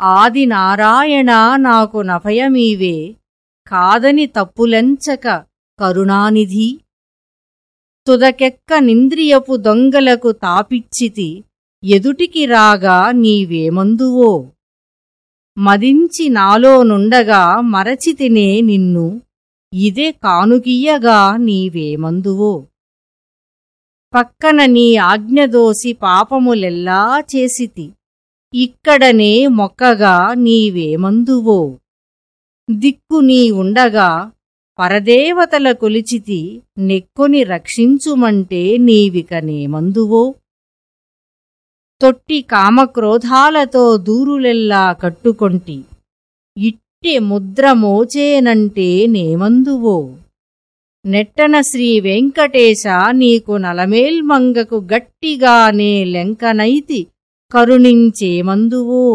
ఆది నారాయణ నాకు నభయమీవే కాదని తప్పులెంచక కరుణానిధి. తుదకెక్క నింద్రియపు దొంగలకు తాపిచ్చితి ఎదుటికి రాగా నీవేమందువో. మదించి నాలో నుండగా మరచితినే నిన్ను ఇదే కానుగియ్యగా నీవేమందువో. పక్కన నీ ఆజ్ఞదోసి పాపములెల్లా చేసితి. ఇక్కడనే మొక్కగా నీవేమందువో. దిక్కు నీ ఉండగా పరదేవతల కొలిచితి నెక్కొని రక్షించుమంటే నీవికనేమందువో. తొట్టి కామక్రోధాలతో దూరులెల్లా కట్టుకొంటి ఇట్టె ముద్ర మోచేనంటే నేమందువో. నెట్టన శ్రీ వెంకటేశ నీకు నలమేల్మంగకు గట్టిగానే లెంకనైతి కరుణించేమందువో